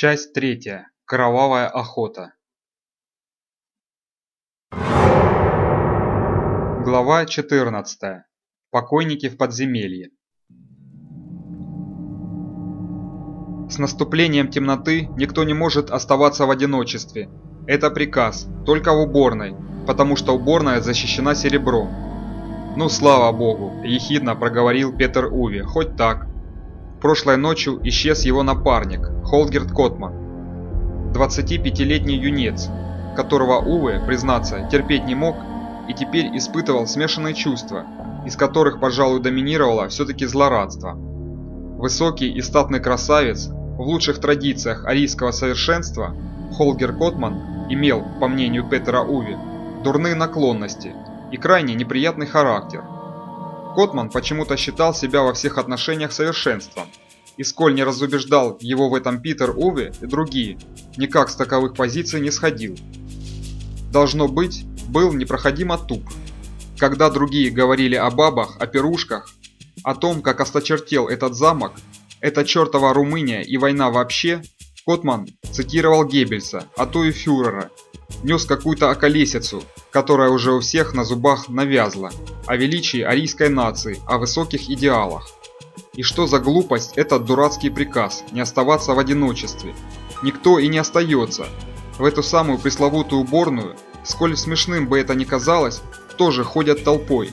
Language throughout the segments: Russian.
Часть третья. Кровавая охота. Глава 14. Покойники в подземелье. С наступлением темноты никто не может оставаться в одиночестве. Это приказ, только в уборной, потому что уборная защищена серебром. Ну слава богу, ехидно проговорил Петер Уви, хоть так. Прошлой ночью исчез его напарник, Холгерт Котман. 25-летний юнец, которого Уве, признаться, терпеть не мог и теперь испытывал смешанные чувства, из которых, пожалуй, доминировало все-таки злорадство. Высокий и статный красавец, в лучших традициях арийского совершенства, Холгер Котман имел, по мнению Петера Уви, дурные наклонности и крайне неприятный характер – Котман почему-то считал себя во всех отношениях совершенством, и сколь не разубеждал его в этом Питер Уве и другие, никак с таковых позиций не сходил. Должно быть, был непроходимо туп. Когда другие говорили о бабах, о пирушках, о том, как осточертел этот замок, эта чертова Румыния и война вообще, Котман цитировал Геббельса, а то и фюрера, нес какую-то околесицу, которая уже у всех на зубах навязла, о величии арийской нации, о высоких идеалах. И что за глупость этот дурацкий приказ не оставаться в одиночестве? Никто и не остается. В эту самую пресловутую уборную, сколь смешным бы это ни казалось, тоже ходят толпой.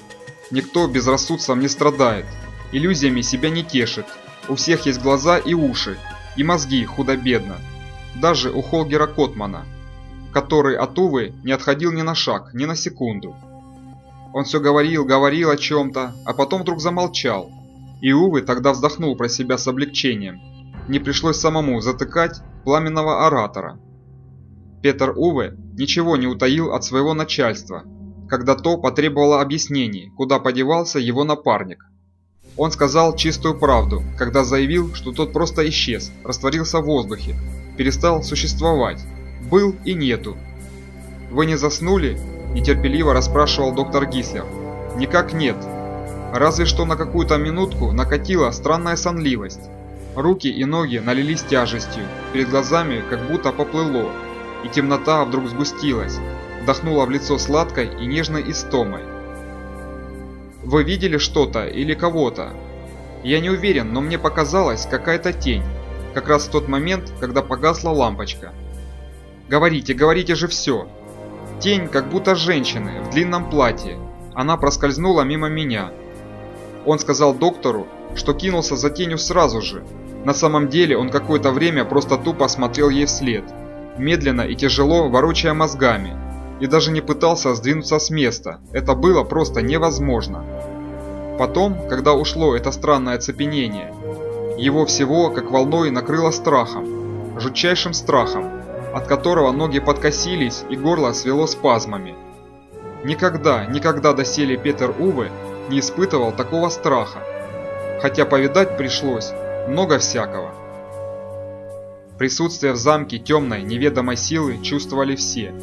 Никто безрассудством не страдает, иллюзиями себя не тешит. У всех есть глаза и уши, и мозги худо-бедно. Даже у Холгера Котмана – который от Увы не отходил ни на шаг, ни на секунду. Он все говорил, говорил о чем-то, а потом вдруг замолчал. И Увы тогда вздохнул про себя с облегчением. Не пришлось самому затыкать пламенного оратора. Петр Увы ничего не утаил от своего начальства, когда то потребовало объяснений, куда подевался его напарник. Он сказал чистую правду, когда заявил, что тот просто исчез, растворился в воздухе, перестал существовать был и нету. Вы не заснули? Нетерпеливо расспрашивал доктор Гислер. Никак нет. Разве что на какую-то минутку накатила странная сонливость. Руки и ноги налились тяжестью, перед глазами как будто поплыло, и темнота вдруг сгустилась, вдохнула в лицо сладкой и нежной истомой. Вы видели что-то или кого-то? Я не уверен, но мне показалась какая-то тень, как раз в тот момент, когда погасла лампочка. Говорите, говорите же все. Тень, как будто женщины, в длинном платье. Она проскользнула мимо меня. Он сказал доктору, что кинулся за тенью сразу же. На самом деле он какое-то время просто тупо смотрел ей вслед, медленно и тяжело ворочая мозгами, и даже не пытался сдвинуться с места. Это было просто невозможно. Потом, когда ушло это странное оцепенение, его всего как волной накрыло страхом, жутчайшим страхом, от которого ноги подкосились и горло свело спазмами. Никогда, никогда доселе Петер Уве не испытывал такого страха, хотя повидать пришлось много всякого. Присутствие в замке темной, неведомой силы чувствовали все,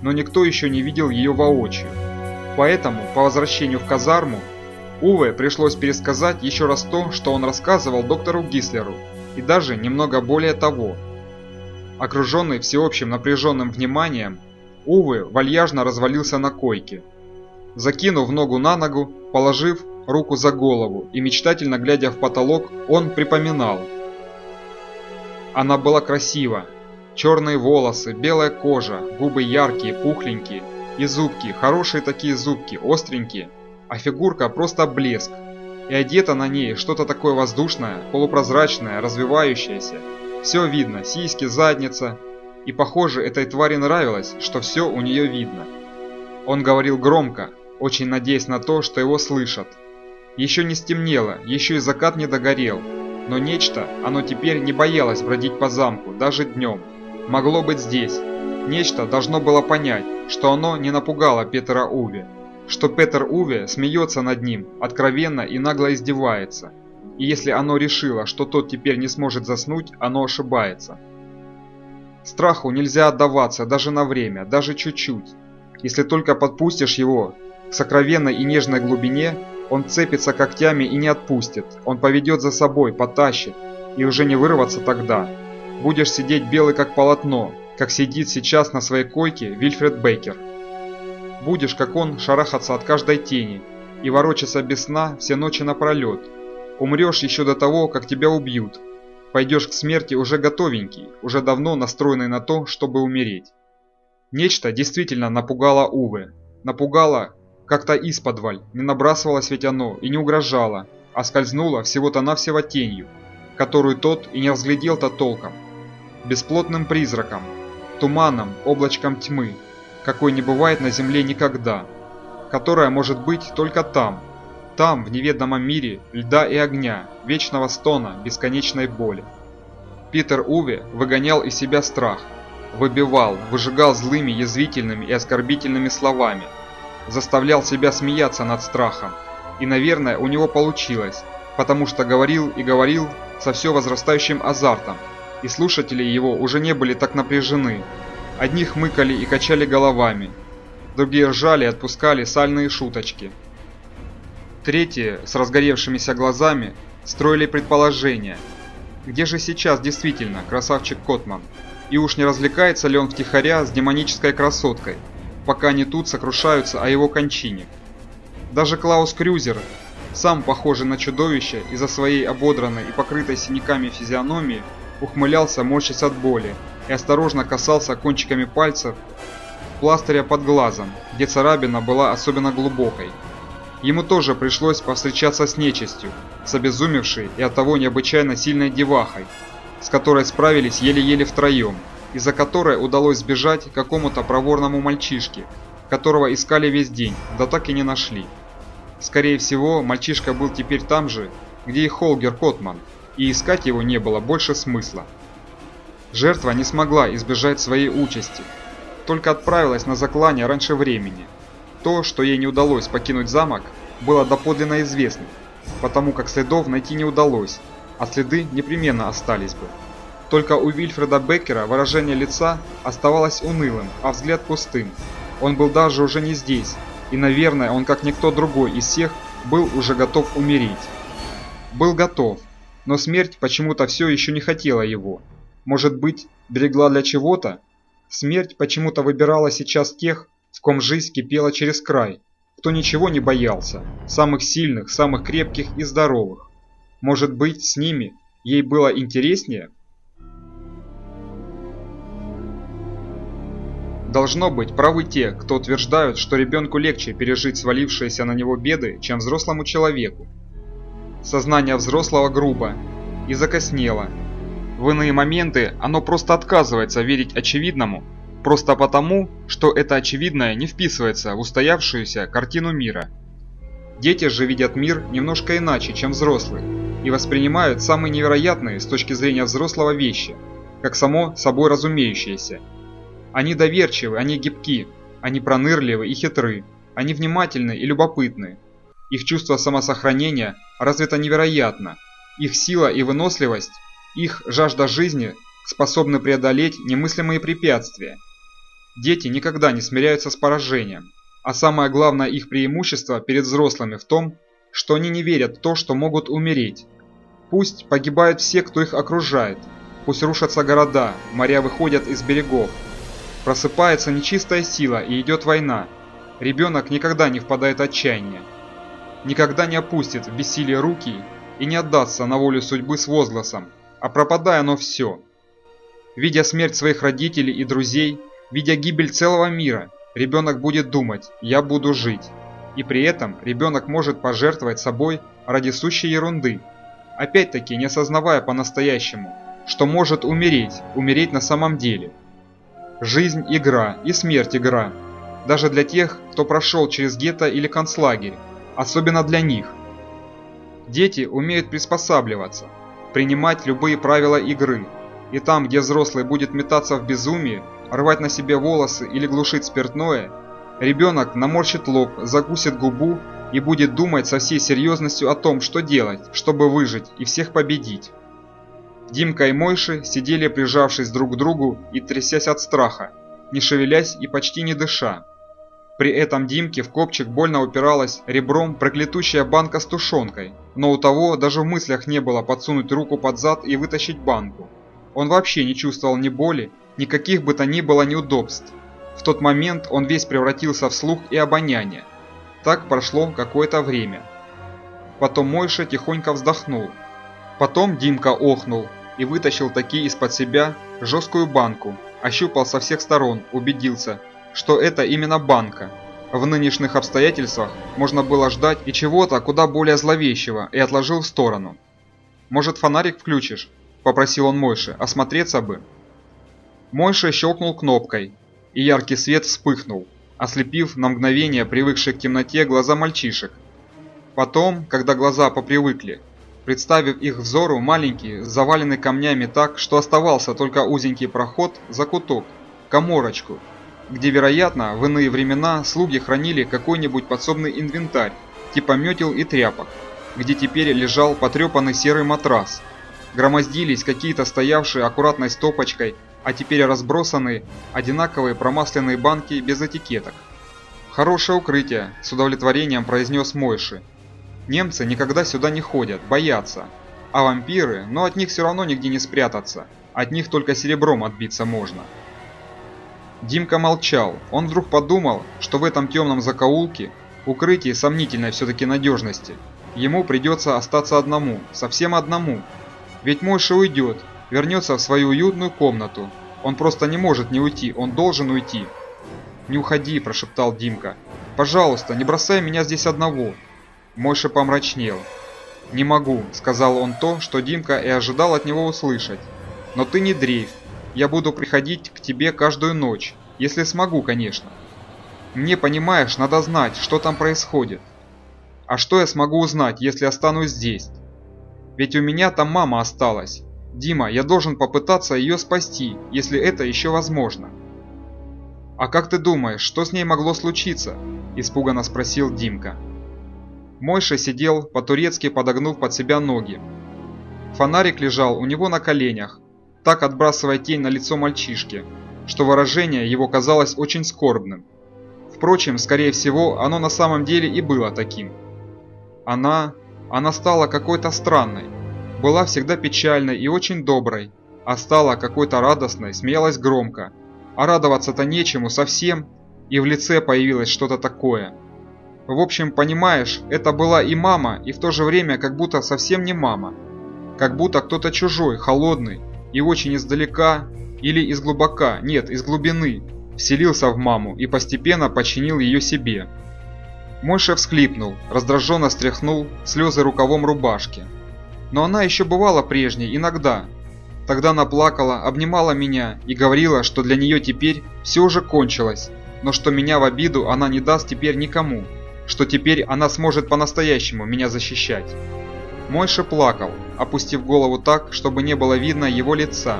но никто еще не видел ее воочию. Поэтому, по возвращению в казарму, Уве пришлось пересказать еще раз то, что он рассказывал доктору Гислеру, и даже немного более того – Окруженный всеобщим напряженным вниманием, Увы вальяжно развалился на койке. Закинув ногу на ногу, положив руку за голову и мечтательно глядя в потолок, он припоминал. Она была красива. Черные волосы, белая кожа, губы яркие, пухленькие, и зубки, хорошие такие зубки, остренькие, а фигурка просто блеск. И одета на ней что-то такое воздушное, полупрозрачное, развивающееся, все видно, сиськи, задница. И похоже, этой твари нравилось, что все у нее видно. Он говорил громко, очень надеясь на то, что его слышат. Еще не стемнело, еще и закат не догорел. Но нечто, оно теперь не боялось бродить по замку, даже днем. Могло быть здесь. Нечто должно было понять, что оно не напугало Петра Уве. Что Петр Уве смеется над ним, откровенно и нагло издевается. И если оно решило, что тот теперь не сможет заснуть, оно ошибается. Страху нельзя отдаваться даже на время, даже чуть-чуть. Если только подпустишь его к сокровенной и нежной глубине, он цепится когтями и не отпустит. Он поведет за собой, потащит, и уже не вырваться тогда. Будешь сидеть белый как полотно, как сидит сейчас на своей койке Вильфред Бейкер. Будешь, как он, шарахаться от каждой тени и ворочаться без сна все ночи напролет. Умрешь еще до того, как тебя убьют. Пойдешь к смерти уже готовенький, уже давно настроенный на то, чтобы умереть. Нечто действительно напугало Уве. Напугало как-то исподволь, не набрасывалось ведь оно и не угрожало, а скользнуло всего-то навсего тенью, которую тот и не разглядел-то толком. Бесплотным призраком, туманом, облачком тьмы, какой не бывает на земле никогда, которая может быть только там, там, в неведомом мире льда и огня, вечного стона, бесконечной боли. Питер Уве выгонял из себя страх, выбивал, выжигал злыми, язвительными и оскорбительными словами, заставлял себя смеяться над страхом. И, наверное, у него получилось, потому что говорил и говорил со все возрастающим азартом, и слушатели его уже не были так напряжены. Одни хмыкали и качали головами, другие ржали и отпускали сальные шуточки. Третьи, с разгоревшимися глазами, строили предположения. Где же сейчас действительно красавчик Котман? И уж не развлекается ли он втихаря с демонической красоткой, пока они тут сокрушаются о его кончине? Даже Клаус Крюзер, сам похожий на чудовище из-за своей ободранной и покрытой синяками физиономии, ухмылялся, морщась от боли, и осторожно касался кончиками пальцев пластыря под глазом, где царапина была особенно глубокой. Ему тоже пришлось повстречаться с нечистью, с обезумевшей и оттого необычайно сильной девахой, с которой справились еле-еле втроем, из-за которой удалось сбежать какому-то проворному мальчишке, которого искали весь день, да так и не нашли. Скорее всего, мальчишка был теперь там же, где и Холгер Котман, и искать его не было больше смысла. Жертва не смогла избежать своей участи, только отправилась на заклание раньше времени. То, что ей не удалось покинуть замок, было доподлинно известно, потому как следов найти не удалось, а следы непременно остались бы. Только у Вильфреда Беккера выражение лица оставалось унылым, а взгляд пустым. Он был даже уже не здесь, и, наверное, он как никто другой из всех был уже готов умереть. Был готов, но смерть почему-то все еще не хотела его. Может быть, берегла для чего-то? Смерть почему-то выбирала сейчас тех, в ком жизнь кипела через край, кто ничего не боялся, самых сильных, самых крепких и здоровых. Может быть, с ними ей было интереснее? Должно быть, правы те, кто утверждают, что ребенку легче пережить свалившиеся на него беды, чем взрослому человеку. Сознание взрослого грубо и закоснело. В иные моменты оно просто отказывается верить очевидному, просто потому, что это очевидное не вписывается в устоявшуюся картину мира. Дети же видят мир немножко иначе, чем взрослые, и воспринимают самые невероятные с точки зрения взрослого вещи, как само собой разумеющиеся – они доверчивы, они гибки, они пронырливы и хитры, они внимательны и любопытны. Их чувство самосохранения развито невероятно. Их сила и выносливость, их жажда жизни способны преодолеть немыслимые препятствия. Дети никогда не смиряются с поражением, а самое главное их преимущество перед взрослыми в том, что они не верят в то, что могут умереть. Пусть погибают все, кто их окружает, пусть рушатся города, моря выходят из берегов, Просыпается нечистая сила и идет война. Ребенок никогда не впадает в отчаяние. Никогда не опустит в бессилие руки и не отдастся на волю судьбы с возгласом, а пропадая оно все. Видя смерть своих родителей и друзей, видя гибель целого мира, ребенок будет думать «я буду жить». И при этом ребенок может пожертвовать собой ради сущей ерунды, опять-таки не осознавая по-настоящему, что может умереть, умереть на самом деле – Жизнь – игра, и смерть – игра. Даже для тех, кто прошел через гетто или концлагерь, особенно для них. Дети умеют приспосабливаться, принимать любые правила игры, и там, где взрослый будет метаться в безумии, рвать на себе волосы или глушить спиртное, ребенок наморщит лоб, закусит губу и будет думать со всей серьезностью о том, что делать, чтобы выжить и всех победить. Димка и Мойши сидели прижавшись друг к другу и трясясь от страха, не шевелясь и почти не дыша. При этом Димке в копчик больно упиралась ребром проклятущая банка с тушенкой, но у того даже в мыслях не было подсунуть руку под зад и вытащить банку. Он вообще не чувствовал ни боли, никаких бы то ни было неудобств. В тот момент он весь превратился в слух и обоняние. Так прошло какое-то время. Потом Мойша тихонько вздохнул. Потом Димка охнул и вытащил таки из-под себя жесткую банку, ощупал со всех сторон, убедился, что это именно банка. В нынешних обстоятельствах можно было ждать и чего-то куда более зловещего и отложил в сторону. «Может, фонарик включишь?» – попросил он Мойши, – «осмотреться бы». Мойша щелкнул кнопкой, и яркий свет вспыхнул, ослепив на мгновение привыкшие к темноте глаза мальчишек. Потом, когда глаза попривыкли, представив их взору маленький, заваленный камнями так, что оставался только узенький проход, закуток, коморочку, где, вероятно, в иные времена слуги хранили какой-нибудь подсобный инвентарь, типа метел и тряпок, где теперь лежал потрепанный серый матрас. Громоздились какие-то стоявшие аккуратной стопочкой, а теперь разбросанные, одинаковые промасленные банки без этикеток. «Хорошее укрытие», – с удовлетворением произнес Мойши. «Немцы никогда сюда не ходят, боятся. А вампиры, но от них все равно нигде не спрятаться, от них только серебром отбиться можно». Димка молчал. Он вдруг подумал, что в этом темном закоулке, укрытии сомнительной все-таки надежности, ему придется остаться одному, совсем одному. Ведь Мойша уйдет, вернется в свою уютную комнату. Он просто не может не уйти, он должен уйти. «Не уходи», – прошептал Димка. «Пожалуйста, не бросай меня здесь одного». Мойша помрачнел. «Не могу», – сказал он то, что Димка и ожидал от него услышать. «Но ты не дрейф, я буду приходить к тебе каждую ночь, если смогу, конечно. Мне, понимаешь, надо знать, что там происходит. А что я смогу узнать, если останусь здесь? Ведь у меня там мама осталась. Дима, я должен попытаться ее спасти, если это еще возможно. «А как ты думаешь, что с ней могло случиться?» – испуганно спросил Димка. Мойша сидел, по-турецки подогнув под себя ноги. Фонарик лежал у него на коленях, так отбрасывая тень на лицо мальчишки, что выражение его казалось очень скорбным. Впрочем, скорее всего, оно на самом деле и было таким. Она... она стала какой-то странной. Была всегда печальной и очень доброй, а стала какой-то радостной, смеялась громко. А радоваться-то нечему совсем, и в лице появилось что-то такое. В общем, понимаешь, это была и мама, и в то же время как будто совсем не мама. Как будто кто-то чужой, холодный, и очень издалека, или из глубока, нет, из глубины, вселился в маму и постепенно подчинил ее себе. Мойша всхлипнул, раздраженно стряхнул слезы рукавом рубашки. Но она еще бывала прежней, иногда. Тогда она плакала, обнимала меня и говорила, что для нее теперь все уже кончилось, но что меня в обиду она не даст теперь никому, что теперь она сможет по-настоящему меня защищать. Мойша плакал, опустив голову так, чтобы не было видно его лица.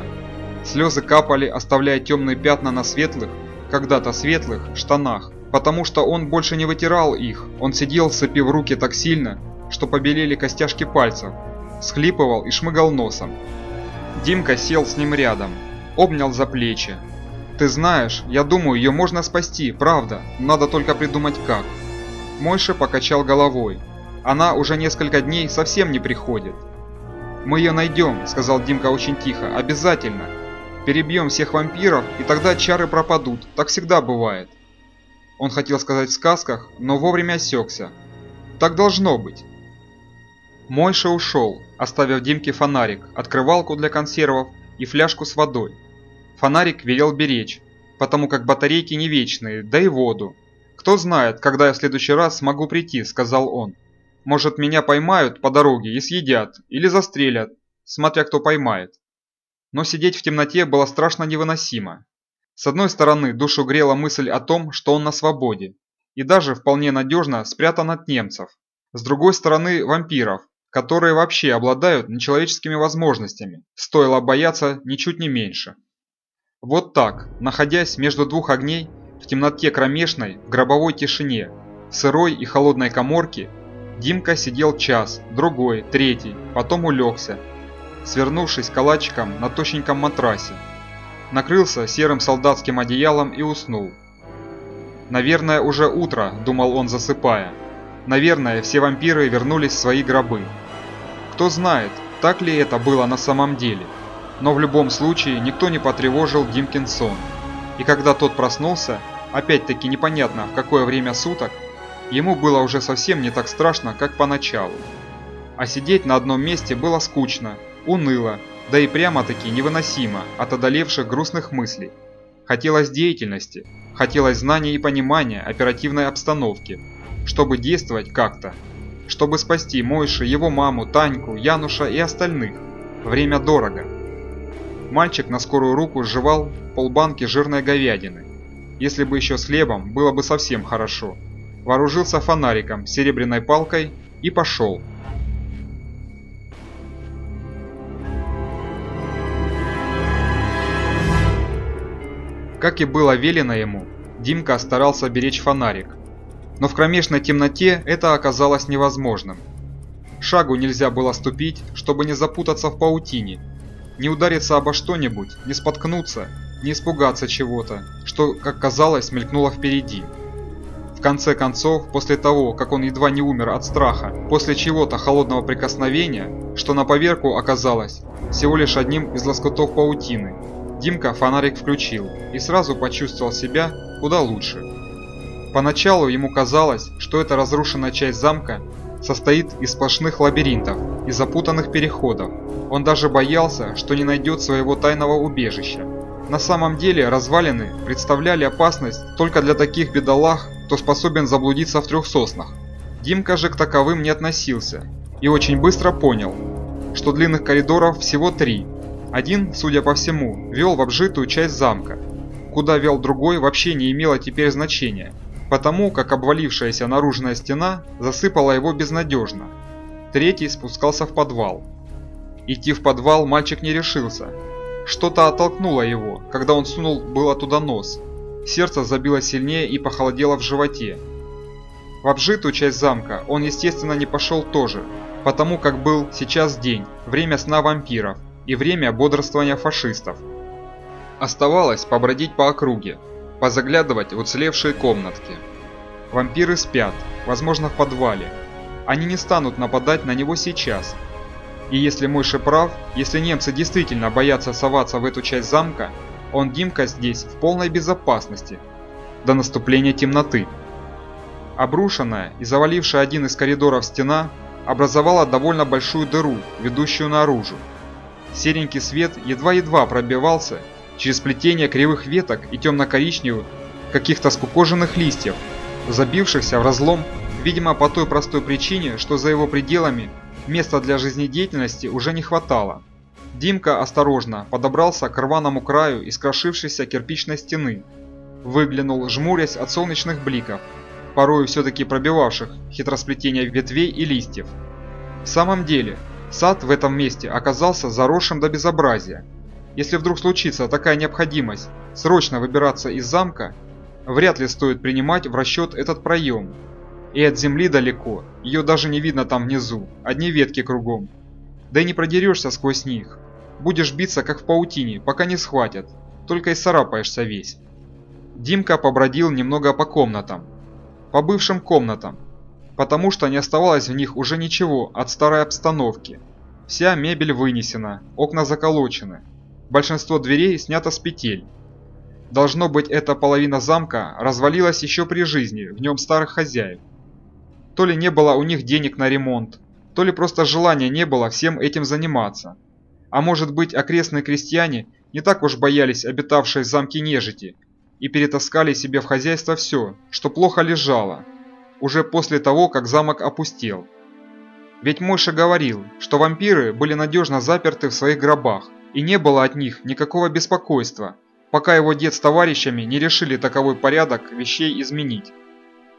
Слезы капали, оставляя темные пятна на светлых, когда-то светлых, штанах, потому что он больше не вытирал их, он сидел, сцепив руки так сильно, что побелели костяшки пальцев, схлипывал и шмыгал носом. Димка сел с ним рядом, обнял за плечи. «Ты знаешь, я думаю, ее можно спасти, правда, надо только придумать как». Мойша покачал головой. Она уже несколько дней совсем не приходит. «Мы ее найдем», — сказал Димка очень тихо, — «обязательно. Перебьем всех вампиров, и тогда чары пропадут, так всегда бывает». Он хотел сказать в сказках, но вовремя осекся. «Так должно быть». Мойша ушел, оставив Димке фонарик, открывалку для консервов и фляжку с водой. Фонарик велел беречь, потому как батарейки не вечные, да и воду. «Кто знает, когда я в следующий раз смогу прийти», — сказал он. Может, меня поймают по дороге и съедят, или застрелят, смотря кто поймает. Но сидеть в темноте было страшно невыносимо. С одной стороны, душу грела мысль о том, что он на свободе, и даже вполне надежно спрятан от немцев. С другой стороны, вампиров, которые вообще обладают нечеловеческими возможностями, стоило бояться ничуть не меньше. Вот так, находясь между двух огней, в темноте кромешной, в гробовой тишине, в сырой и холодной коморке, Димка сидел час, другой, третий, потом улегся, свернувшись калачиком на точненьком матрасе. Накрылся серым солдатским одеялом и уснул. «Наверное, уже утро», – думал он, засыпая. «Наверное, все вампиры вернулись в свои гробы. Кто знает, так ли это было на самом деле?» Но в любом случае никто не потревожил Димкин сон. И когда тот проснулся, опять-таки непонятно в какое время суток, ему было уже совсем не так страшно, как поначалу. А сидеть на одном месте было скучно, уныло, да и прямо-таки невыносимо от одолевших грустных мыслей. Хотелось деятельности, хотелось знаний и понимания оперативной обстановки, чтобы действовать как-то, чтобы спасти Мойши, его маму, Таньку, Януша и остальных. Время дорого. Мальчик на скорую руку сживал полбанки жирной говядины. Если бы еще с хлебом, было бы совсем хорошо. Вооружился фонариком, серебряной палкой и пошел. Как и было велено ему, Димка старался беречь фонарик. Но в кромешной темноте это оказалось невозможным. Шагу нельзя было ступить, чтобы не запутаться в паутине, не удариться обо что-нибудь, не споткнуться, не испугаться чего-то, что, как казалось, мелькнуло впереди. В конце концов, после того, как он едва не умер от страха, после чего-то холодного прикосновения, что на поверку оказалось всего лишь одним из лоскутов паутины, Димка фонарик включил и сразу почувствовал себя куда лучше. Поначалу ему казалось, что эта разрушенная часть замка состоит из сплошных лабиринтов и запутанных переходов. Он даже боялся, что не найдет своего тайного убежища. На самом деле развалины представляли опасность только для таких бедолаг, кто способен заблудиться в трех соснах. Димка же к таковым не относился и очень быстро понял, что длинных коридоров всего три, один, судя по всему, вел в обжитую часть замка. Куда вел другой вообще не имело теперь значения, потому как обвалившаяся наружная стена засыпала его безнадежно. Третий спускался в подвал. Идти в подвал мальчик не решился. Что-то оттолкнуло его, когда он сунул было туда нос. Сердце забило сильнее и похолодело в животе. В обжитую часть замка он, естественно, не пошел тоже, потому как был сейчас день, время сна вампиров, и время бодрствования фашистов. Оставалось побродить по округе, позаглядывать в уцелевшие комнатки. Вампиры спят, возможно в подвале. Они не станут нападать на него сейчас. И если Мойша прав, если немцы действительно боятся соваться в эту часть замка, он Димка здесь в полной безопасности, до наступления темноты. Обрушенная и завалившая один из коридоров стена образовала довольно большую дыру, ведущую наружу. Серенький свет едва-едва пробивался через плетение кривых веток и темно-коричневых каких-то скукоженных листьев, забившихся в разлом, видимо по той простой причине, что за его пределами места для жизнедеятельности уже не хватало. Димка осторожно подобрался к рваному краю искрошившейся кирпичной стены, выглянул, жмурясь от солнечных бликов, порою все-таки пробивавших хитросплетение ветвей и листьев. В самом деле, Сад в этом месте оказался заросшим до безобразия. Если вдруг случится такая необходимость срочно выбираться из замка, вряд ли стоит принимать в расчет этот проем. И от земли далеко, ее даже не видно там внизу, одни ветки кругом. Да и не продерешься сквозь них. Будешь биться как в паутине, пока не схватят, только и царапаешься весь. Димка побродил немного по комнатам. По бывшим комнатам, потому что не оставалось в них уже ничего от старой обстановки. Вся мебель вынесена, окна заколочены, большинство дверей снято с петель. Должно быть, эта половина замка развалилась еще при жизни в нем старых хозяев. То ли не было у них денег на ремонт, то ли просто желания не было всем этим заниматься. А может быть, окрестные крестьяне не так уж боялись обитавшей в замке нежити и перетаскали себе в хозяйство все, что плохо лежало, уже после того, как замок опустел. Ведь Мойша говорил, что вампиры были надежно заперты в своих гробах, и не было от них никакого беспокойства, пока его дед с товарищами не решили таковой порядок вещей изменить.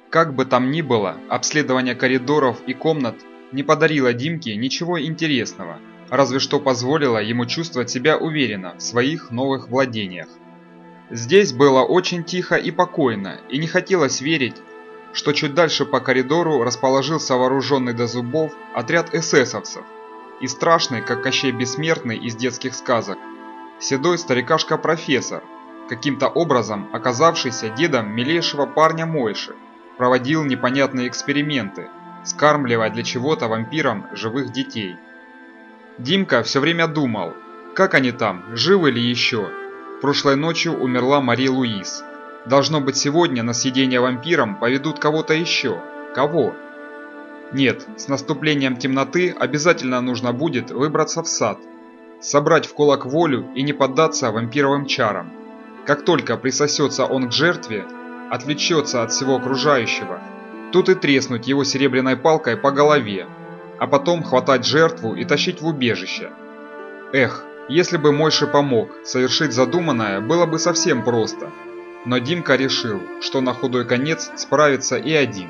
Как бы там ни было, обследование коридоров и комнат не подарило Димке ничего интересного, разве что позволило ему чувствовать себя уверенно в своих новых владениях. Здесь было очень тихо и покойно, и не хотелось верить, что чуть дальше по коридору расположился вооруженный до зубов отряд эсэсовцев и страшный, как Кощей Бессмертный из детских сказок, седой старикашка-профессор, каким-то образом оказавшийся дедом милейшего парня Мойши, проводил непонятные эксперименты, скармливая для чего-то вампирам живых детей. Димка все время думал, Как они там, живы ли еще? Прошлой ночью умерла Мари Луис. Должно быть, сегодня на съедение вампирам поведут кого-то еще. Кого? Нет, с наступлением темноты обязательно нужно будет выбраться в сад, собрать в кулак волю и не поддаться вампировым чарам. Как только присосется он к жертве, отвлечется от всего окружающего, тут и треснуть его серебряной палкой по голове, а потом хватать жертву и тащить в убежище. Эх, если бы Мойше помог, совершить задуманное было бы совсем просто – но Димка решил, что на худой конец справится и один.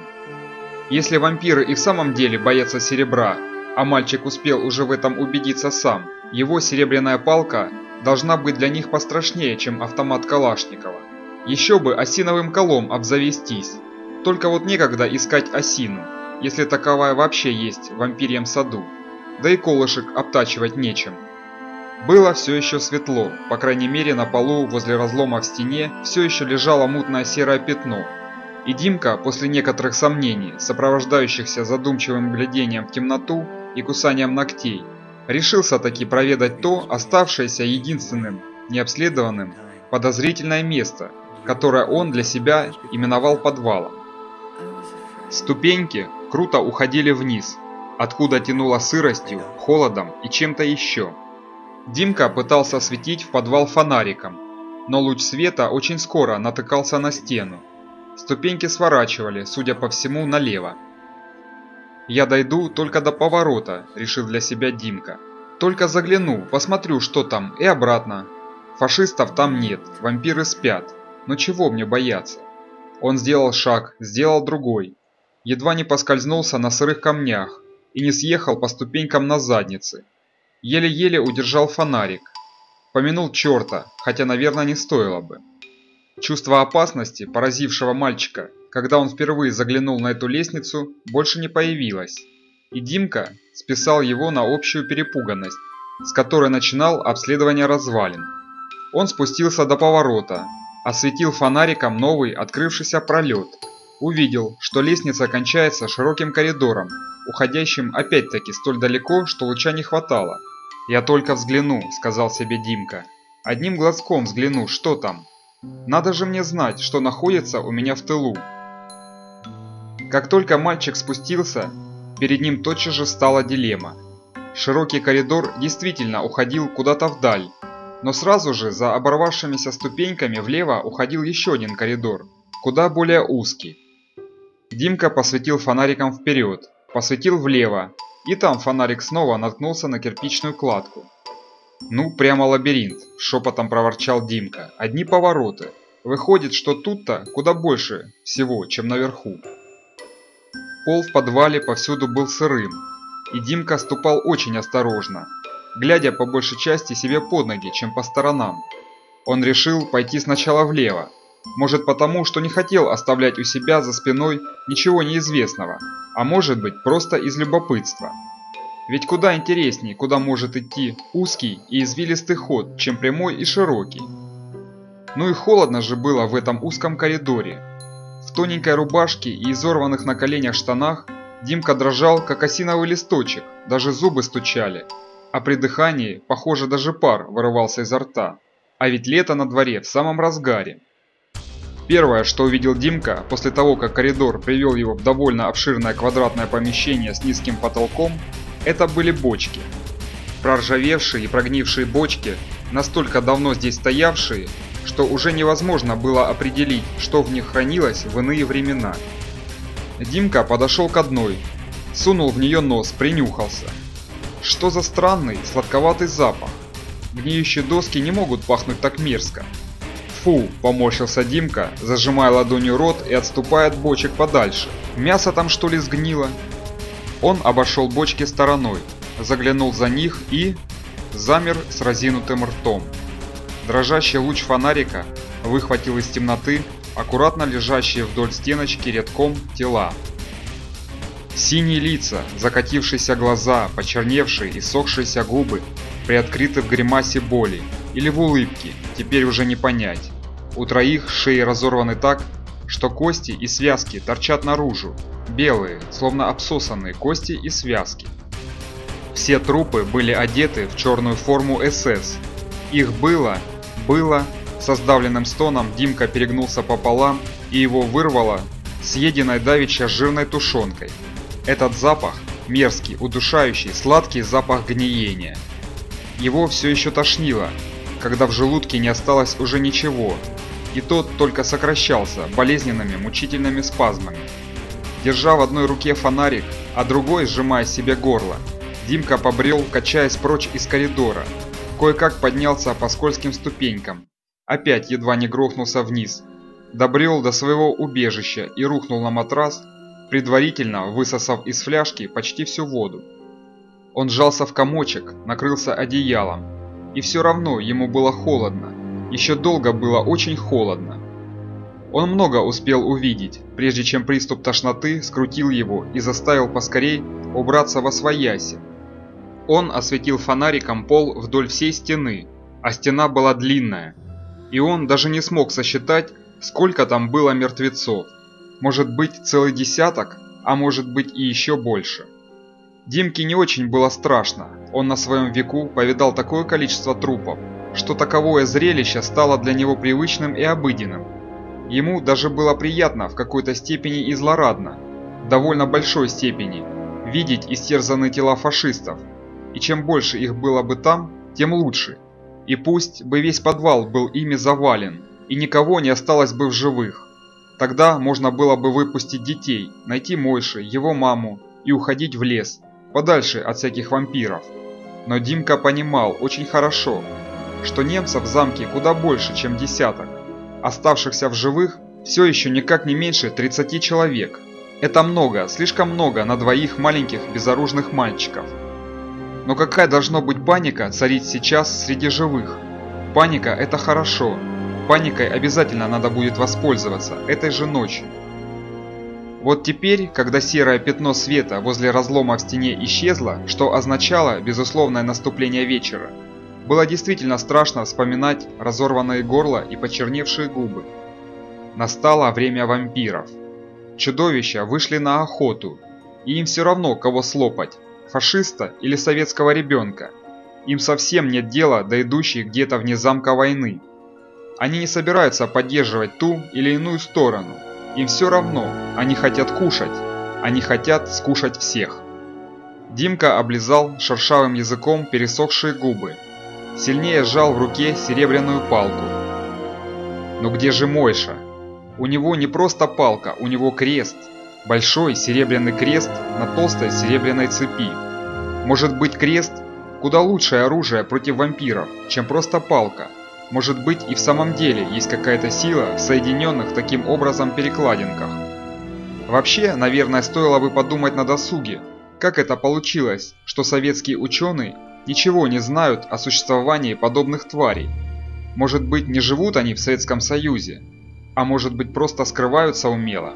Если вампиры и в самом деле боятся серебра, а мальчик успел уже в этом убедиться сам, его серебряная палка должна быть для них пострашнее, чем автомат Калашникова. Еще бы осиновым колом обзавестись. Только вот некогда искать осину, если таковая вообще есть в вампирьем саду. Да и колышек обтачивать нечем. Было все еще светло, по крайней мере на полу возле разлома в стене все еще лежало мутное серое пятно. И Димка, после некоторых сомнений, сопровождающихся задумчивым глядением в темноту и кусанием ногтей, решился таки проведать то, оставшееся единственным, необследованным, подозрительное место, которое он для себя именовал подвалом. Ступеньки круто уходили вниз, откуда тянуло сыростью, холодом и чем-то еще. Димка пытался осветить в подвал фонариком, но луч света очень скоро натыкался на стену. Ступеньки сворачивали, судя по всему, налево. «Я дойду только до поворота», – решил для себя Димка. «Только загляну, посмотрю, что там, и обратно. Фашистов там нет, вампиры спят. Но чего мне бояться?» Он сделал шаг, сделал другой. Едва не поскользнулся на сырых камнях и не съехал по ступенькам на заднице. Еле-еле удержал фонарик. Помянул черта, хотя, наверное, не стоило бы. Чувство опасности, поразившего мальчика, когда он впервые заглянул на эту лестницу, больше не появилось. И Димка списал его на общую перепуганность, с которой начинал обследование развалин. Он спустился до поворота, осветил фонариком новый открывшийся пролет, увидел, что лестница кончается широким коридором, уходящим опять-таки столь далеко, что луча не хватало. «Я только взгляну», — сказал себе Димка. «Одним глазком взгляну, что там. Надо же мне знать, что находится у меня в тылу». Как только мальчик спустился, перед ним тотчас же стала дилемма. Широкий коридор действительно уходил куда-то вдаль, но сразу же за оборвавшимися ступеньками влево уходил еще один коридор, куда более узкий. Димка посветил фонариком вперед, посветил влево, и там фонарик снова наткнулся на кирпичную кладку. «Ну, прямо лабиринт», – шепотом проворчал Димка. «Одни повороты. Выходит, что тут-то куда больше всего, чем наверху». Пол в подвале повсюду был сырым, и Димка ступал очень осторожно, глядя по большей части себе под ноги, чем по сторонам. Он решил пойти сначала влево, может потому, что не хотел оставлять у себя за спиной ничего неизвестного, а может быть просто из любопытства. Ведь куда интереснее, куда может идти узкий и извилистый ход, чем прямой и широкий. Ну и холодно же было в этом узком коридоре. В тоненькой рубашке и изорванных на коленях штанах Димка дрожал, как осиновый листочек, даже зубы стучали. А при дыхании, похоже, даже пар вырывался изо рта. А ведь лето на дворе в самом разгаре. Первое, что увидел Димка после того, как коридор привел его в довольно обширное квадратное помещение с низким потолком, это были бочки. Проржавевшие и прогнившие бочки, настолько давно здесь стоявшие, что уже невозможно было определить, что в них хранилось в иные времена. Димка подошел к одной, сунул в нее нос, принюхался. Что за странный, сладковатый запах? Гниющие доски не могут пахнуть так мерзко. «Фу!» – поморщился Димка, зажимая ладонью рот и отступая от бочек подальше. «Мясо там что ли сгнило?» Он обошел бочки стороной, заглянул за них и... замер с разинутым ртом. Дрожащий луч фонарика выхватил из темноты аккуратно лежащие вдоль стеночки редком тела. Синие лица, закатившиеся глаза, почерневшие и сохшиеся губы, приоткрыты в гримасе боли или в улыбке, теперь уже не понять. У троих шеи разорваны так, что кости и связки торчат наружу, белые, словно обсосанные кости и связки. Все трупы были одеты в черную форму СС. Их было, было, со сдавленным стоном Димка перегнулся пополам и его вырвало съеденной давеча жирной тушенкой. Этот запах, мерзкий, удушающий, сладкий запах гниения. Его все еще тошнило, когда в желудке не осталось уже ничего, и тот только сокращался болезненными мучительными спазмами. Держа в одной руке фонарик, а другой сжимая себе горло, Димка побрел, качаясь прочь из коридора. Кое-как поднялся по скользким ступенькам. Опять едва не грохнулся вниз. Добрел до своего убежища и рухнул на матрас, предварительно высосав из фляжки почти всю воду. Он сжался в комочек, накрылся одеялом. И все равно ему было холодно. Еще долго было очень холодно. Он много успел увидеть, прежде чем приступ тошноты скрутил его и заставил поскорей убраться во свояси. Он осветил фонариком пол вдоль всей стены, а стена была длинная. И он даже не смог сосчитать, сколько там было мертвецов. Может быть целый десяток, а может быть и еще больше. Димке не очень было страшно, он на своем веку повидал такое количество трупов, что таковое зрелище стало для него привычным и обыденным. Ему даже было приятно в какой-то степени и злорадно, довольно большой степени, видеть истерзанные тела фашистов, и чем больше их было бы там, тем лучше. И пусть бы весь подвал был ими завален, и никого не осталось бы в живых. Тогда можно было бы выпустить детей, найти Мойши, его маму и уходить в лес, подальше от всяких вампиров. Но Димка понимал очень хорошо, что немцев в замке куда больше, чем десяток. Оставшихся в живых все еще никак не меньше 30 человек. Это много, слишком много на двоих маленьких безоружных мальчиков. Но какая должна быть паника царить сейчас среди живых? Паника – это хорошо, Паникой обязательно надо будет воспользоваться этой же ночью. Вот теперь, когда серое пятно света возле разлома в стене исчезло, что означало безусловное наступление вечера, было действительно страшно вспоминать разорванные горло и почерневшие губы. Настало время вампиров. Чудовища вышли на охоту, и им все равно, кого слопать, фашиста или советского ребенка. Им совсем нет дела до идущей где-то вне замка войны. Они не собираются поддерживать ту или иную сторону. Им все равно, они хотят кушать. Они хотят скушать всех. Димка облизал шершавым языком пересохшие губы. Сильнее сжал в руке серебряную палку. Но где же Мойша? У него не просто палка, у него крест. Большой серебряный крест на толстой серебряной цепи. Может быть крест куда лучшее оружие против вампиров, чем просто палка. Может быть и в самом деле есть какая-то сила в соединенных таким образом перекладинках. Вообще, наверное, стоило бы подумать на досуге, как это получилось, что советские ученые ничего не знают о существовании подобных тварей. Может быть, не живут они в Советском Союзе, а может быть просто скрываются умело.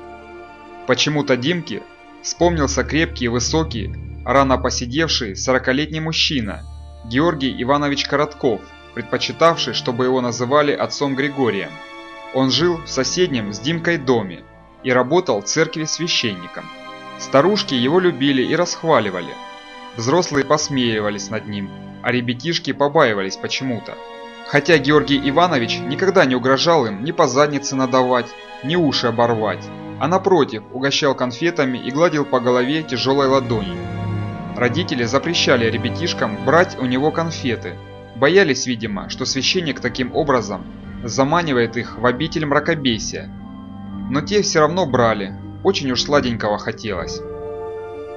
Почему-то Димке вспомнился крепкий, высокий, рано посидевший, сорокалетний мужчина, Георгий Иванович Коротков – предпочитавший, чтобы его называли отцом Григорием. Он жил в соседнем с Димкой доме и работал в церкви священником. Старушки его любили и расхваливали. Взрослые посмеивались над ним, а ребятишки побаивались почему-то. Хотя Георгий Иванович никогда не угрожал им ни по заднице надавать, ни уши оборвать, а напротив угощал конфетами и гладил по голове тяжелой ладонью. Родители запрещали ребятишкам брать у него конфеты – Боялись, видимо, что священник таким образом заманивает их в обитель мракобесия. Но те все равно брали, очень уж сладенького хотелось.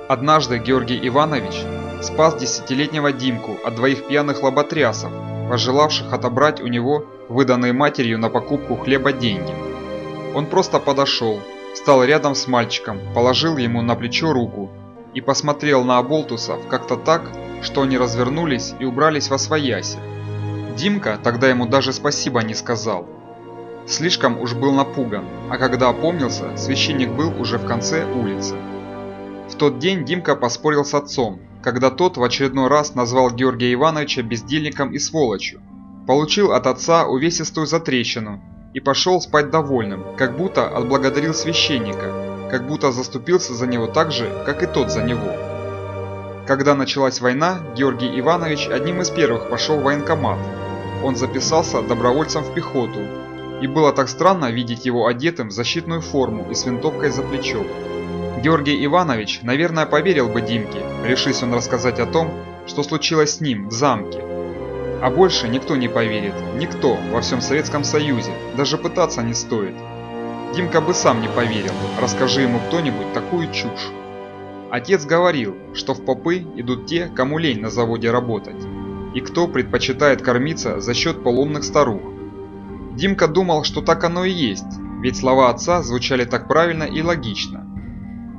Однажды Георгий Иванович спас десятилетнего Димку от двоих пьяных лоботрясов, пожелавших отобрать у него выданные матерью на покупку хлеба деньги. Он просто подошел, стал рядом с мальчиком, положил ему на плечо руку и посмотрел на оболтусов как-то так, что они развернулись и убрались во свояси. Димка тогда ему даже спасибо не сказал. Слишком уж был напуган, а когда опомнился, священник был уже в конце улицы. В тот день Димка поспорил с отцом, когда тот в очередной раз назвал Георгия Ивановича бездельником и сволочью. Получил от отца увесистую затрещину и пошел спать довольным, как будто отблагодарил священника, как будто заступился за него так же, как и тот за него. Когда началась война, Георгий Иванович одним из первых пошел в военкомат. Он записался добровольцем в пехоту, и было так странно видеть его одетым в защитную форму и с винтовкой за плечом. Георгий Иванович, наверное, поверил бы Димке, решись он рассказать о том, что случилось с ним в замке. А больше никто не поверит, никто во всем Советском Союзе, даже пытаться не стоит. Димка бы сам не поверил, расскажи ему кто-нибудь такую чушь. Отец говорил, что в попы идут те, кому лень на заводе работать, и кто предпочитает кормиться за счет поломных старух. Димка думал, что так оно и есть, ведь слова отца звучали так правильно и логично.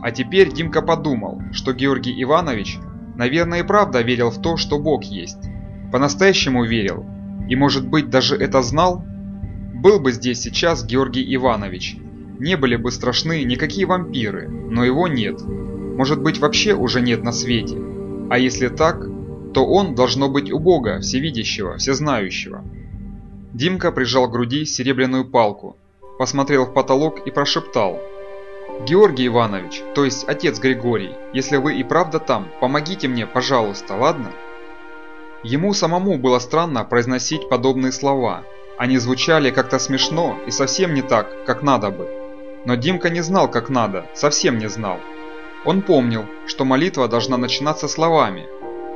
А теперь Димка подумал, что Георгий Иванович, наверное, и правда верил в то, что Бог есть. По-настоящему верил, и может быть даже это знал? Был бы здесь сейчас Георгий Иванович, не были бы страшны никакие вампиры, но его нет. Может быть вообще уже нет на свете. А если так, то он должно быть у Бога, всевидящего, всезнающего. Димка прижал к груди серебряную палку, посмотрел в потолок и прошептал. «Георгий Иванович, то есть отец Григорий, если вы и правда там, помогите мне, пожалуйста, ладно?» Ему самому было странно произносить подобные слова. Они звучали как-то смешно и совсем не так, как надо бы. Но Димка не знал, как надо, совсем не знал. Он помнил, что молитва должна начинаться словами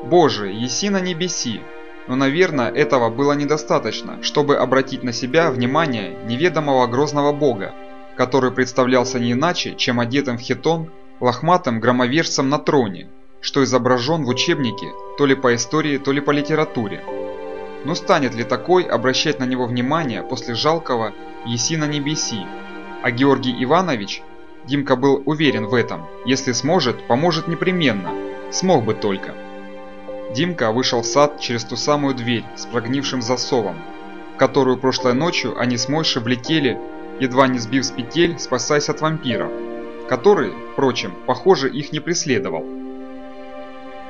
«Боже, еси на небеси», но, наверное, этого было недостаточно, чтобы обратить на себя внимание неведомого грозного бога, который представлялся не иначе, чем одетым в хитон, лохматым громовержцем на троне, что изображен в учебнике то ли по истории, то ли по литературе. Но станет ли такой обращать на него внимание после жалкого «Еси на небеси», а Георгий Иванович, Димка был уверен в этом, если сможет, поможет непременно, смог бы только. Димка вышел в сад через ту самую дверь с прогнившим засовом, в которую прошлой ночью они с Мойшей влетели, едва не сбив с петель, спасаясь от вампира, который, впрочем, похоже, их не преследовал.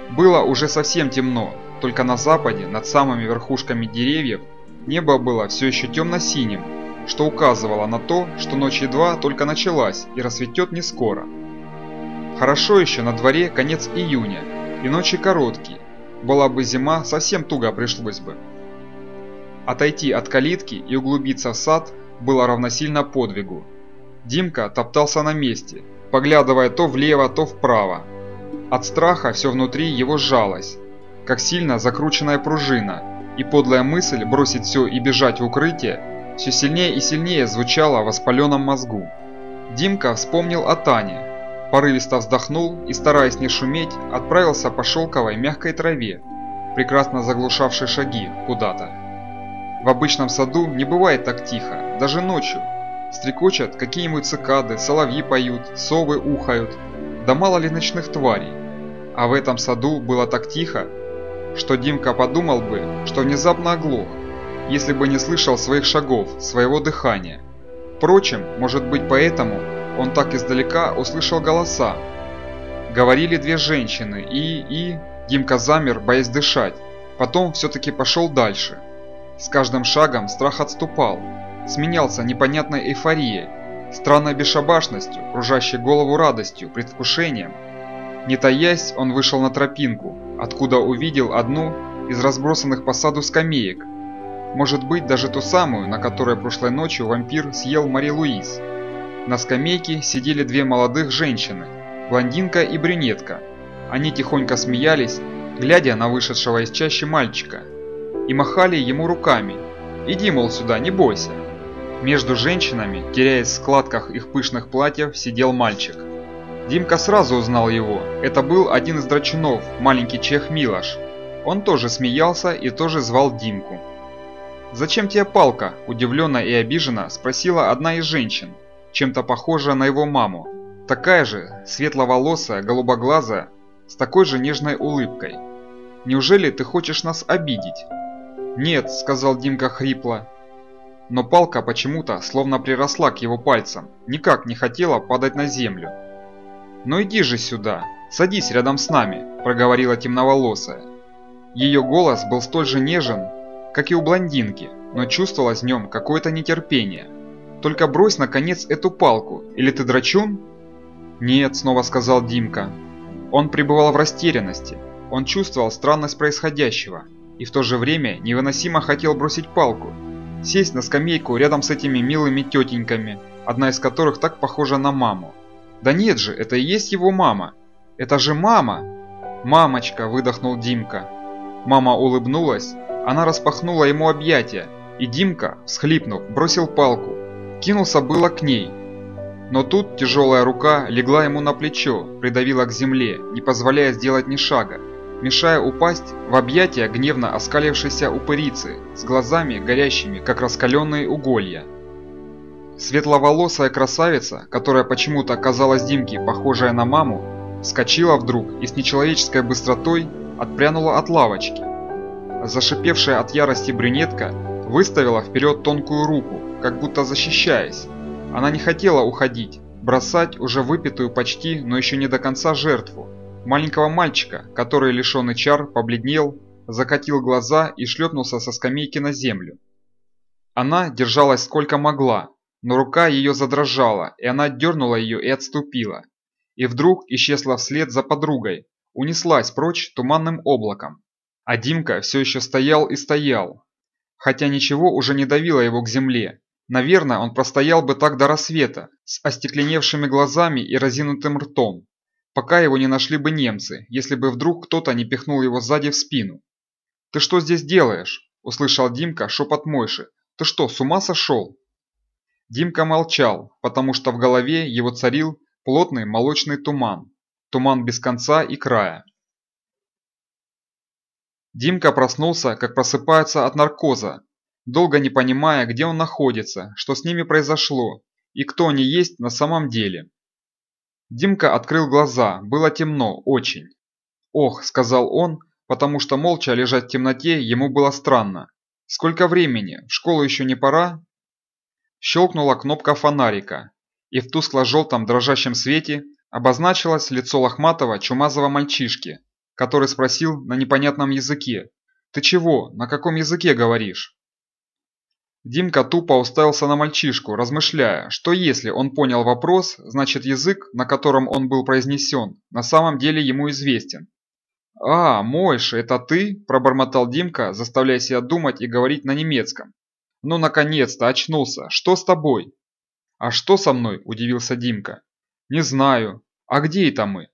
Было уже совсем темно, только на западе, над самыми верхушками деревьев, небо было все еще темно-синим, что указывало на то, что ночь едва только началась и рассветет не скоро. Хорошо еще на дворе конец июня, и ночи короткие. Была бы зима, совсем туго пришлось бы. Отойти от калитки и углубиться в сад было равносильно подвигу. Димка топтался на месте, поглядывая то влево, то вправо. От страха все внутри его сжалось, как сильно закрученная пружина, и подлая мысль бросить все и бежать в укрытие все сильнее и сильнее звучало в воспаленном мозгу. Димка вспомнил о Тане, порывисто вздохнул и, стараясь не шуметь, отправился по шелковой мягкой траве, прекрасно заглушавшей шаги куда-то. В обычном саду не бывает так тихо, даже ночью. Стрекочат какие-нибудь цикады, соловьи поют, совы ухают, да мало ли ночных тварей. А в этом саду было так тихо, что Димка подумал бы, что внезапно оглох, если бы не слышал своих шагов, своего дыхания. Впрочем, может быть поэтому он так издалека услышал голоса. Говорили две женщины и... и... Димка замер, боясь дышать. Потом все-таки пошел дальше. С каждым шагом страх отступал. Сменялся непонятной эйфорией, странной бесшабашностью, кружащей голову радостью, предвкушением. Не таясь, он вышел на тропинку, откуда увидел одну из разбросанных по саду скамеек, может быть, даже ту самую, на которой прошлой ночью вампир съел Мари Луиз. На скамейке сидели две молодых женщины, блондинка и брюнетка. Они тихонько смеялись, глядя на вышедшего из чащи мальчика, и махали ему руками. «Иди, мол, сюда, не бойся». Между женщинами, теряясь в складках их пышных платьев, сидел мальчик. Димка сразу узнал его. Это был один из драчунов, маленький чех Милош. Он тоже смеялся и тоже звал Димку. «Зачем тебе палка?» – удивленно и обиженно спросила одна из женщин, чем-то похожая на его маму. Такая же, светловолосая, голубоглазая, с такой же нежной улыбкой. «Неужели ты хочешь нас обидеть?» «Нет», – сказал Димка хрипло. Но палка почему-то словно приросла к его пальцам, никак не хотела падать на землю. «Ну иди же сюда, садись рядом с нами», – проговорила темноволосая. Ее голос был столь же нежен, как и у блондинки, но чувствовалось в нем какое-то нетерпение. «Только брось, наконец, эту палку, или ты драчун?» «Нет», — снова сказал Димка. Он пребывал в растерянности. Он чувствовал странность происходящего и в то же время невыносимо хотел бросить палку, сесть на скамейку рядом с этими милыми тетеньками, одна из которых так похожа на маму. Да нет же, это и есть его мама. Это же мама! Мамочка, выдохнул Димка. Мама улыбнулась, она распахнула ему объятия, и Димка, всхлипнув, бросил палку, кинулся было к ней. Но тут тяжелая рука легла ему на плечо, придавила к земле, не позволяя сделать ни шага, мешая упасть в объятия гневно оскалившейся упырицы с глазами горящими, как раскаленные уголья. Светловолосая красавица, которая почему-то оказалась Димке похожая на маму, вскочила вдруг и с нечеловеческой быстротой отпрянула от лавочки. Зашипевшая от ярости брюнетка выставила вперед тонкую руку, как будто защищаясь. Она не хотела уходить, бросать уже выпитую почти, но еще не до конца жертву. Маленького мальчика, который лишенный чар, побледнел, закатил глаза и шлепнулся со скамейки на землю. Она держалась сколько могла, но рука ее задрожала, и она дернула ее и отступила. И вдруг исчезла вслед за подругой, унеслась прочь туманным облаком. А Димка все еще стоял и стоял. Хотя ничего уже не давило его к земле. Наверное, он простоял бы так до рассвета, с остекленевшими глазами и разинутым ртом, пока его не нашли бы немцы, если бы вдруг кто-то не пихнул его сзади в спину. «Ты что здесь делаешь?» – услышал Димка шепот Мойши. «Ты что, с ума сошел?» Димка молчал, потому что в голове его царил плотный молочный туман. Туман без конца и края. Димка проснулся, как просыпается от наркоза, долго не понимая, где он находится, что с ними произошло и кто они есть на самом деле. Димка открыл глаза, было темно, очень. «Ох», — сказал он, потому что молча лежать в темноте ему было странно. «Сколько времени? В школу еще не пора?» Щелкнула кнопка фонарика, и в тускло-желтом дрожащем свете обозначилось лицо лохматого чумазого мальчишки, который спросил на непонятном языке «Ты чего? На каком языке говоришь?» Димка тупо уставился на мальчишку, размышляя, что если он понял вопрос, значит язык, на котором он был произнесен, на самом деле ему известен. «А, Мойша, это ты?» – пробормотал Димка, заставляя себя думать и говорить на немецком. «Ну, наконец-то, очнулся. Что с тобой?» «А что со мной?» – удивился Димка. «Не знаю. А где это мы?»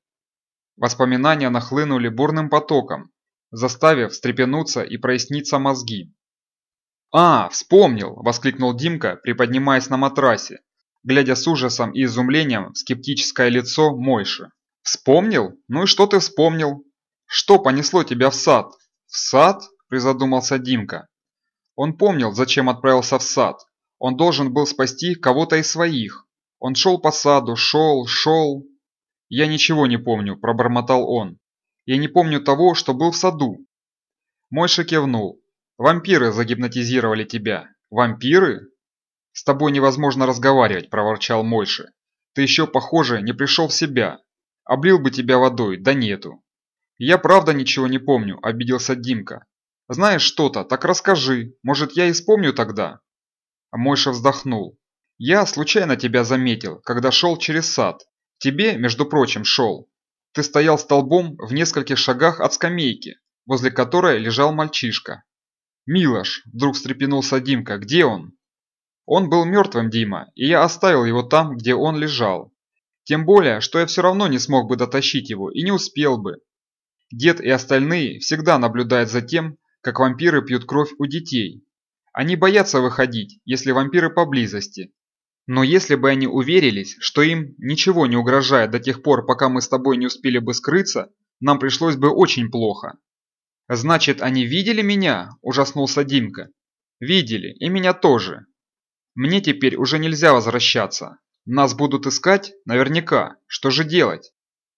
Воспоминания нахлынули бурным потоком, заставив встрепенуться и проясниться мозги. «А, вспомнил!» – воскликнул Димка, приподнимаясь на матрасе, глядя с ужасом и изумлением в скептическое лицо Мойши. «Вспомнил? Ну и что ты вспомнил? Что понесло тебя в сад?» «В сад?» – призадумался Димка. Он помнил, зачем отправился в сад. Он должен был спасти кого-то из своих. Он шел по саду, шел, шел. «Я ничего не помню», – пробормотал он. «Я не помню того, что был в саду». Мойша кивнул. «Вампиры загипнотизировали тебя». «Вампиры?» «С тобой невозможно разговаривать», – проворчал Мойша. «Ты еще, похоже, не пришел в себя. Облил бы тебя водой, да нету». «Я правда ничего не помню», – обиделся Димка. Знаешь что-то, так расскажи, может я и вспомню тогда?» Мойша вздохнул. «Я случайно тебя заметил, когда шел через сад. Тебе, между прочим, шел. Ты стоял столбом в нескольких шагах от скамейки, возле которой лежал мальчишка. «Милош!» – вдруг встрепенулся Димка. «Где он?» «Он был мертвым, Дима, и я оставил его там, где он лежал. Тем более, что я все равно не смог бы дотащить его и не успел бы. Дед и остальные всегда наблюдают за тем, как вампиры пьют кровь у детей. Они боятся выходить, если вампиры поблизости. Но если бы они уверились, что им ничего не угрожает до тех пор, пока мы с тобой не успели бы скрыться, нам пришлось бы очень плохо. «Значит, они видели меня?» – ужаснулся Димка. «Видели, и меня тоже. Мне теперь уже нельзя возвращаться. Нас будут искать? Наверняка. Что же делать?»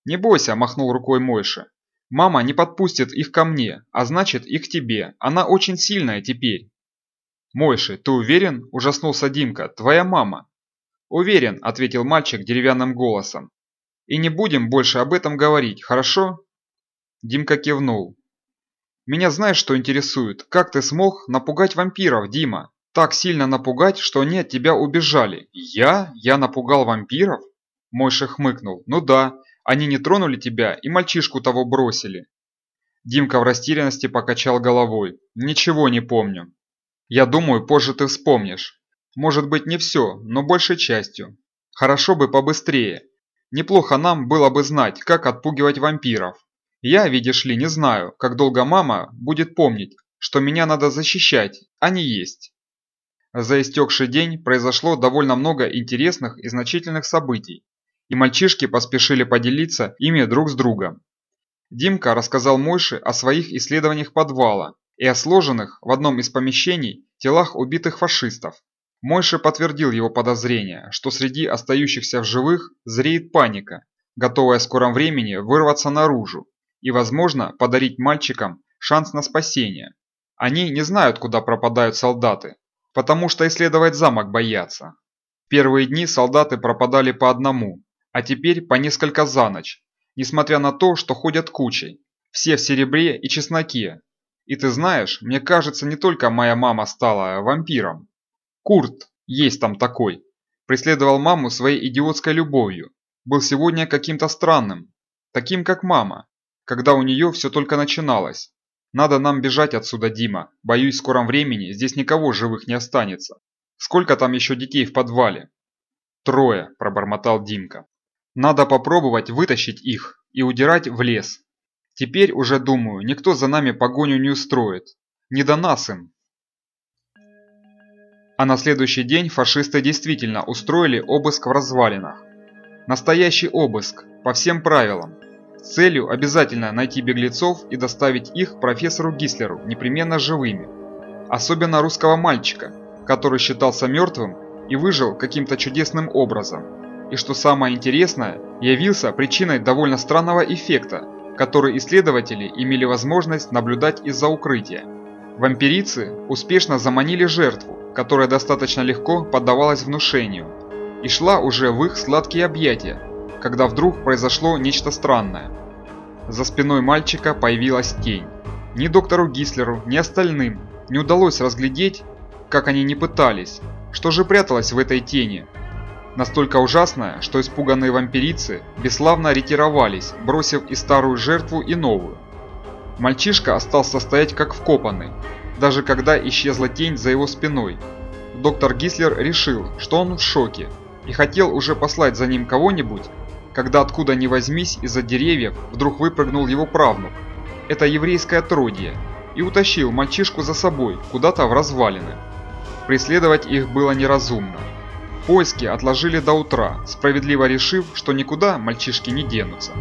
«Не бойся», – махнул рукой Мойша. Мама не подпустит их ко мне, а значит их к тебе. Она очень сильная теперь. Мойши, ты уверен? Ужаснулся Димка. Твоя мама. Уверен, ответил мальчик деревянным голосом. И не будем больше об этом говорить, хорошо? Димка кивнул. Меня знаешь, что интересует? Как ты смог напугать вампиров, Дима? Так сильно напугать, что они от тебя убежали. Я? Я напугал вампиров? Мойша хмыкнул. Ну да, они не тронули тебя и мальчишку того бросили. Димка в растерянности покачал головой. «Ничего не помню». «Я думаю, позже ты вспомнишь. Может быть не все, но большей частью. Хорошо бы побыстрее. Неплохо нам было бы знать, как отпугивать вампиров. Я, видишь ли, не знаю, как долго мама будет помнить, что меня надо защищать, а не есть». За истекший день произошло довольно много интересных и значительных событий, и мальчишки поспешили поделиться ими друг с другом. Димка рассказал Мойше о своих исследованиях подвала и о сложенных в одном из помещений телах убитых фашистов. Мойше подтвердил его подозрение, что среди остающихся в живых зреет паника, готовая в скором времени вырваться наружу и, возможно, подарить мальчикам шанс на спасение. Они не знают, куда пропадают солдаты, потому что исследовать замок боятся. Первые дни солдаты пропадали по одному, а теперь по несколько за ночь, несмотря на то, что ходят кучей. Все в серебре и чесноке. И ты знаешь, мне кажется, не только моя мама стала вампиром. Курт, есть там такой, преследовал маму своей идиотской любовью. Был сегодня каким-то странным, таким как мама, когда у нее все только начиналось. Надо нам бежать отсюда, Дима. Боюсь, в скором времени здесь никого живых не останется. Сколько там еще детей в подвале? Трое, пробормотал Димка. Надо попробовать вытащить их и удирать в лес. Теперь уже думаю, никто за нами погоню не устроит. Не до нас им. А на следующий день фашисты действительно устроили обыск в развалинах. Настоящий обыск, по всем правилам. С целью обязательно найти беглецов и доставить их профессору Гислеру непременно живыми. Особенно русского мальчика, который считался мертвым и выжил каким-то чудесным образом и, что самое интересное, явился причиной довольно странного эффекта, который исследователи имели возможность наблюдать из-за укрытия. Вампирицы успешно заманили жертву, которая достаточно легко поддавалась внушению, и шла уже в их сладкие объятия, когда вдруг произошло нечто странное. За спиной мальчика появилась тень. Ни доктору Гислеру, ни остальным не удалось разглядеть, как они не пытались, что же пряталось в этой тени, настолько ужасная, что испуганные вампирицы бесславно ретировались, бросив и старую жертву, и новую. Мальчишка остался стоять как вкопанный, даже когда исчезла тень за его спиной. Доктор Гислер решил, что он в шоке, и хотел уже послать за ним кого-нибудь, когда откуда ни возьмись из-за деревьев вдруг выпрыгнул его правнук. Это еврейское отродье, и утащил мальчишку за собой куда-то в развалины. Преследовать их было неразумно. Поиски отложили до утра, справедливо решив, что никуда мальчишки не денутся.